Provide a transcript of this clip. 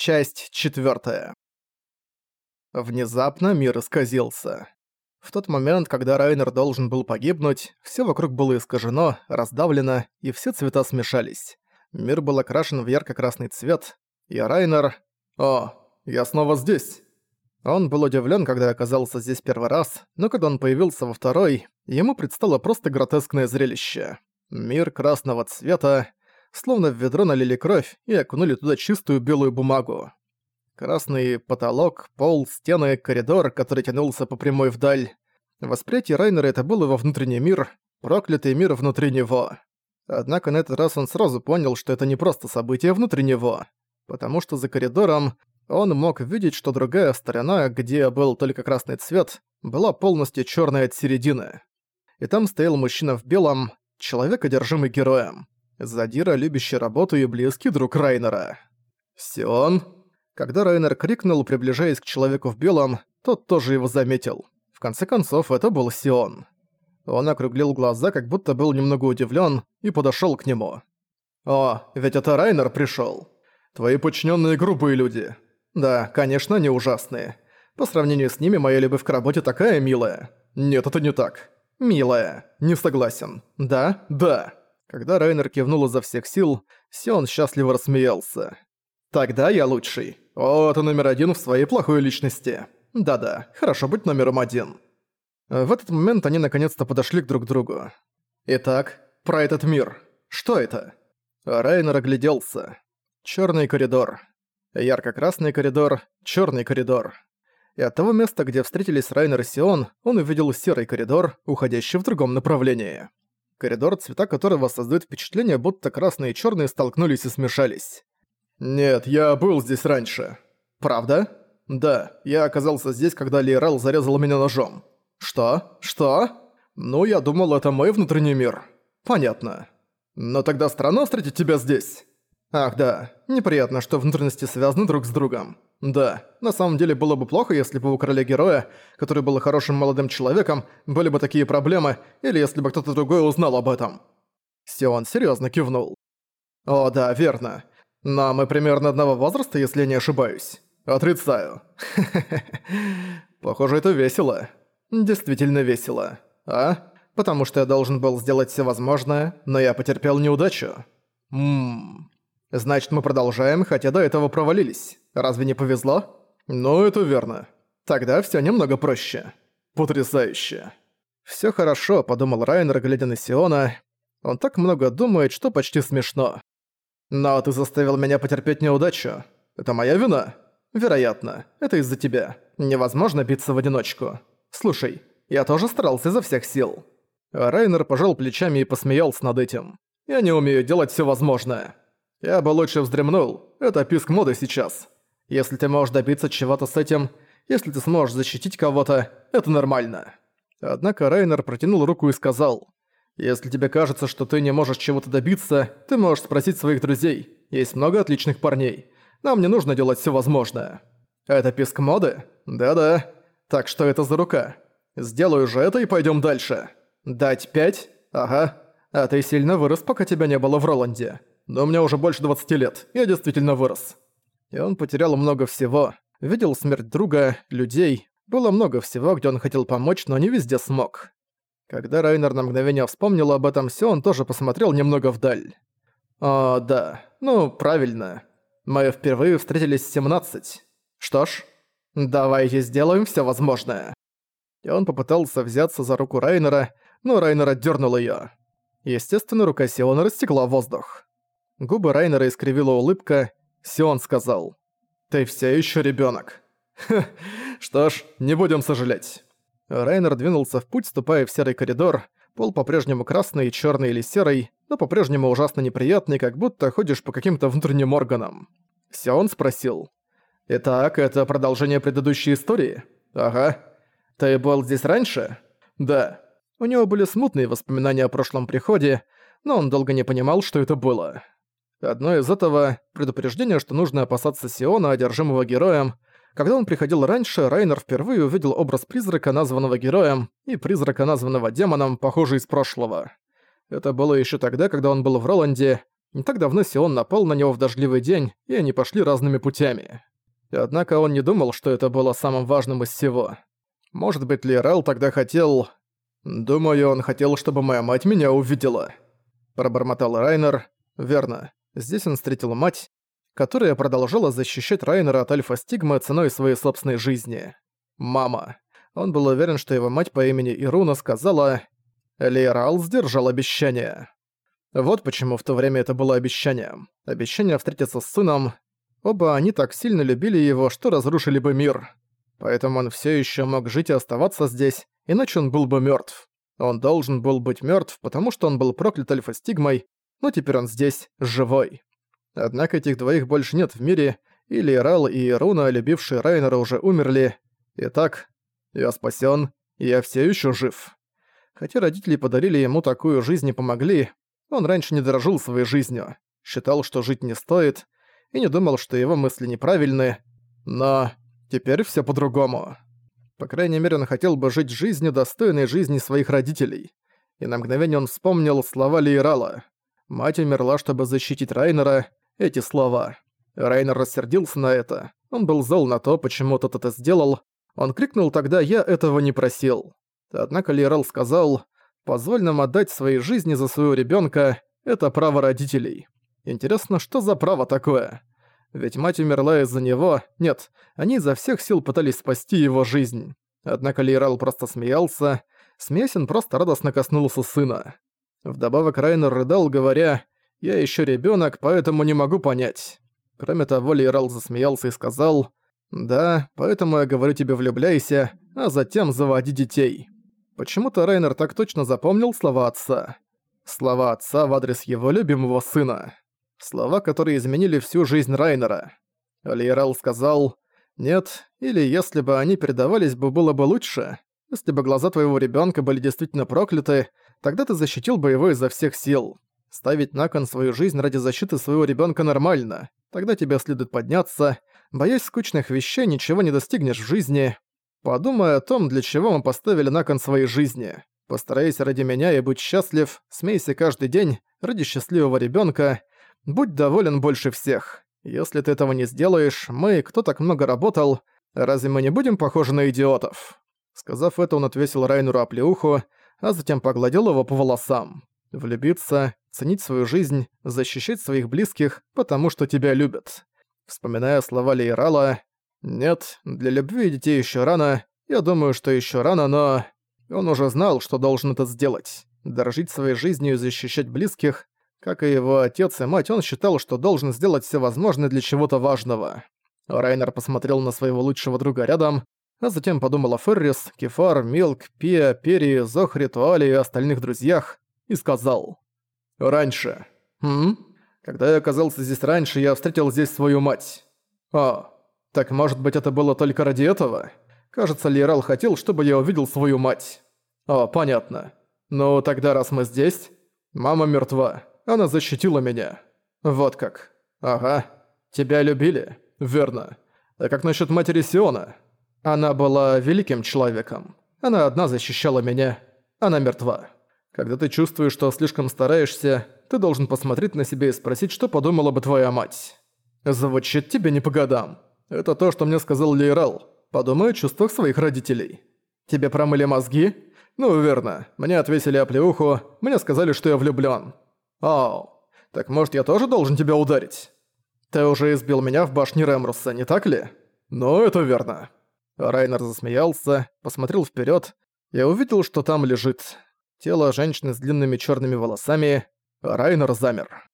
Часть четвертая. Внезапно мир исказился. В тот момент, когда Райнер должен был погибнуть, все вокруг было искажено, раздавлено, и все цвета смешались. Мир был окрашен в ярко-красный цвет, и Райнер... «О, я снова здесь!» Он был удивлен, когда оказался здесь первый раз, но когда он появился во второй, ему предстало просто гротескное зрелище. Мир красного цвета, словно в ведро налили кровь и окунули туда чистую белую бумагу. Красный потолок, пол, стены, коридор, который тянулся по прямой вдаль. Восприятие Райнера это был его внутренний мир, проклятый мир внутри него. Однако на этот раз он сразу понял, что это не просто событие внутри него, потому что за коридором он мог видеть, что другая сторона, где был только красный цвет, была полностью черной от середины. И там стоял мужчина в белом, человек, одержимый героем. Задира, любящий работу и близкий друг Райнера. «Сион?» Когда Райнер крикнул, приближаясь к человеку в белом, тот тоже его заметил. В конце концов, это был Сион. Он округлил глаза, как будто был немного удивлен, и подошел к нему. «О, ведь это Райнер пришел. Твои подчиненные грубые люди. Да, конечно, они ужасные. По сравнению с ними моя любовь к работе такая милая. Нет, это не так. Милая. Не согласен. Да? Да. Когда Райнер кивнул изо всех сил, Сион счастливо рассмеялся. «Тогда я лучший. О, ты номер один в своей плохой личности. Да-да, хорошо быть номером один». В этот момент они наконец-то подошли к друг другу. «Итак, про этот мир. Что это?» Райнер огляделся. Черный коридор. Ярко-красный коридор, черный коридор. И от того места, где встретились Райнер и Сион, он увидел серый коридор, уходящий в другом направлении коридор, цвета которого создают впечатление, будто красные и черные столкнулись и смешались. «Нет, я был здесь раньше». «Правда?» «Да, я оказался здесь, когда Лейрал зарезал меня ножом». «Что? Что?» «Ну, я думал, это мой внутренний мир». «Понятно. Но тогда странно встретить тебя здесь». «Ах да, неприятно, что внутренности связаны друг с другом». Да, на самом деле было бы плохо, если бы у короля героя, который был хорошим молодым человеком, были бы такие проблемы, или если бы кто-то другой узнал об этом. Сион серьезно кивнул. О, да, верно. Но мы примерно одного возраста, если не ошибаюсь. Отрицаю. Похоже, это весело. Действительно весело. А? Потому что я должен был сделать все возможное, но я потерпел неудачу. Ммм. Значит, мы продолжаем, хотя до этого провалились. Разве не повезло? Ну, это верно. Тогда все немного проще. Потрясающе. Все хорошо, подумал Райнер, глядя на Сиона. Он так много думает, что почти смешно. Но ты заставил меня потерпеть неудачу. Это моя вина? Вероятно. Это из-за тебя. Невозможно биться в одиночку. Слушай, я тоже старался изо всех сил. Райнер пожал плечами и посмеялся над этим. Я не умею делать все возможное. Я бы лучше вздремнул. Это писк моды сейчас. Если ты можешь добиться чего-то с этим, если ты сможешь защитить кого-то, это нормально. Однако Райнер протянул руку и сказал, «Если тебе кажется, что ты не можешь чего-то добиться, ты можешь спросить своих друзей. Есть много отличных парней. Нам не нужно делать все возможное». «Это писк моды? Да-да. Так что это за рука? Сделаю же это и пойдем дальше. Дать пять? Ага. А ты сильно вырос, пока тебя не было в Роланде но мне уже больше 20 лет, я действительно вырос. И он потерял много всего. Видел смерть друга, людей. Было много всего, где он хотел помочь, но не везде смог. Когда Райнер на мгновение вспомнил об этом все, он тоже посмотрел немного вдаль. «О, да. Ну, правильно. Мы впервые встретились в 17. Что ж, давайте сделаем все возможное». И он попытался взяться за руку Райнера, но Райнер отдернул ее. Естественно, рука Сиона растекла воздух. Губы Райнера искривила улыбка. Сион сказал. «Ты все еще ребенок. что ж, не будем сожалеть». Райнер двинулся в путь, ступая в серый коридор. Пол по-прежнему красный, черный или серый, но по-прежнему ужасно неприятный, как будто ходишь по каким-то внутренним органам. Сион спросил. «Итак, это продолжение предыдущей истории?» «Ага. Ты был здесь раньше?» «Да». У него были смутные воспоминания о прошлом приходе, но он долго не понимал, что это было. Одно из этого — предупреждение, что нужно опасаться Сиона, одержимого героем. Когда он приходил раньше, Райнер впервые увидел образ призрака, названного героем, и призрака, названного демоном, похожий из прошлого. Это было еще тогда, когда он был в Роланде, Не так давно Сион напал на него в дождливый день, и они пошли разными путями. Однако он не думал, что это было самым важным из всего. Может быть, Лирал тогда хотел... Думаю, он хотел, чтобы моя мать меня увидела. Пробормотал Райнер. Верно. Здесь он встретил мать, которая продолжала защищать Райнера от альфа-стигмы ценой своей собственной жизни. Мама. Он был уверен, что его мать по имени Ируна сказала «Лейрал сдержал обещание». Вот почему в то время это было обещанием. Обещание встретиться с сыном. Оба они так сильно любили его, что разрушили бы мир. Поэтому он все еще мог жить и оставаться здесь, иначе он был бы мертв. Он должен был быть мертв, потому что он был проклят альфа-стигмой, но теперь он здесь, живой. Однако этих двоих больше нет в мире, и Лейрал и Ируна, любившие Райнера, уже умерли. Итак, я спасен, я все еще жив. Хотя родители подарили ему такую жизнь и помогли, он раньше не дорожил своей жизнью, считал, что жить не стоит, и не думал, что его мысли неправильны, но теперь все по-другому. По крайней мере, он хотел бы жить жизнью, достойной жизни своих родителей. И на мгновение он вспомнил слова Лейрала. Мать умерла, чтобы защитить Райнера. Эти слова. Райнер рассердился на это. Он был зол на то, почему тот это сделал. Он крикнул тогда «Я этого не просил». Однако Лейрал сказал «Позволь нам отдать своей жизни за своего ребенка. Это право родителей». Интересно, что за право такое? Ведь мать умерла из-за него. Нет, они изо всех сил пытались спасти его жизнь. Однако Лейрал просто смеялся. Смеясь, он просто радостно коснулся сына. Вдобавок Райнер рыдал, говоря, «Я еще ребенок, поэтому не могу понять». Кроме того, Лейрал засмеялся и сказал, «Да, поэтому я говорю тебе влюбляйся, а затем заводи детей». Почему-то Райнер так точно запомнил слова отца. Слова отца в адрес его любимого сына. Слова, которые изменили всю жизнь Райнера. Лейрал сказал, «Нет, или если бы они передавались бы, было бы лучше. Если бы глаза твоего ребенка были действительно прокляты, тогда ты защитил бы его изо всех сил. Ставить на кон свою жизнь ради защиты своего ребенка нормально. Тогда тебе следует подняться. Боясь скучных вещей, ничего не достигнешь в жизни. Подумай о том, для чего мы поставили на кон своей жизни. Постарайся ради меня и будь счастлив, смейся каждый день ради счастливого ребенка. Будь доволен больше всех. Если ты этого не сделаешь, мы, кто так много работал, разве мы не будем похожи на идиотов?» Сказав это, он отвесил Райнеру оплеуху, а затем погладил его по волосам. Влюбиться, ценить свою жизнь, защищать своих близких, потому что тебя любят. Вспоминая слова Лейрала, «Нет, для любви детей еще рано, я думаю, что еще рано, но...» Он уже знал, что должен это сделать. Дорожить своей жизнью и защищать близких, как и его отец и мать, он считал, что должен сделать все возможное для чего-то важного. Райнер посмотрел на своего лучшего друга рядом, а затем подумал о Феррис, Кефар, Милк, Пия, Пери, Зохре, Туале и остальных друзьях, и сказал. «Раньше. Хм? Когда я оказался здесь раньше, я встретил здесь свою мать. О, так может быть это было только ради этого? Кажется, Лирал хотел, чтобы я увидел свою мать. О, понятно. Ну, тогда раз мы здесь... Мама мертва. Она защитила меня. Вот как. Ага. Тебя любили? Верно. А как насчет матери Сиона? Она была великим человеком. Она одна защищала меня. Она мертва. Когда ты чувствуешь, что слишком стараешься, ты должен посмотреть на себя и спросить, что подумала бы твоя мать. Звучит тебе не по годам. Это то, что мне сказал Лейрал. Подумай о чувствах своих родителей. Тебе промыли мозги? Ну, верно. Мне отвесили оплеуху, мне сказали, что я влюблён. «Оу, так может я тоже должен тебя ударить? Ты уже избил меня в башне Ремруса, не так ли?» «Ну, это верно». Райнер засмеялся, посмотрел вперед и увидел, что там лежит тело женщины с длинными черными волосами. Райнер замер.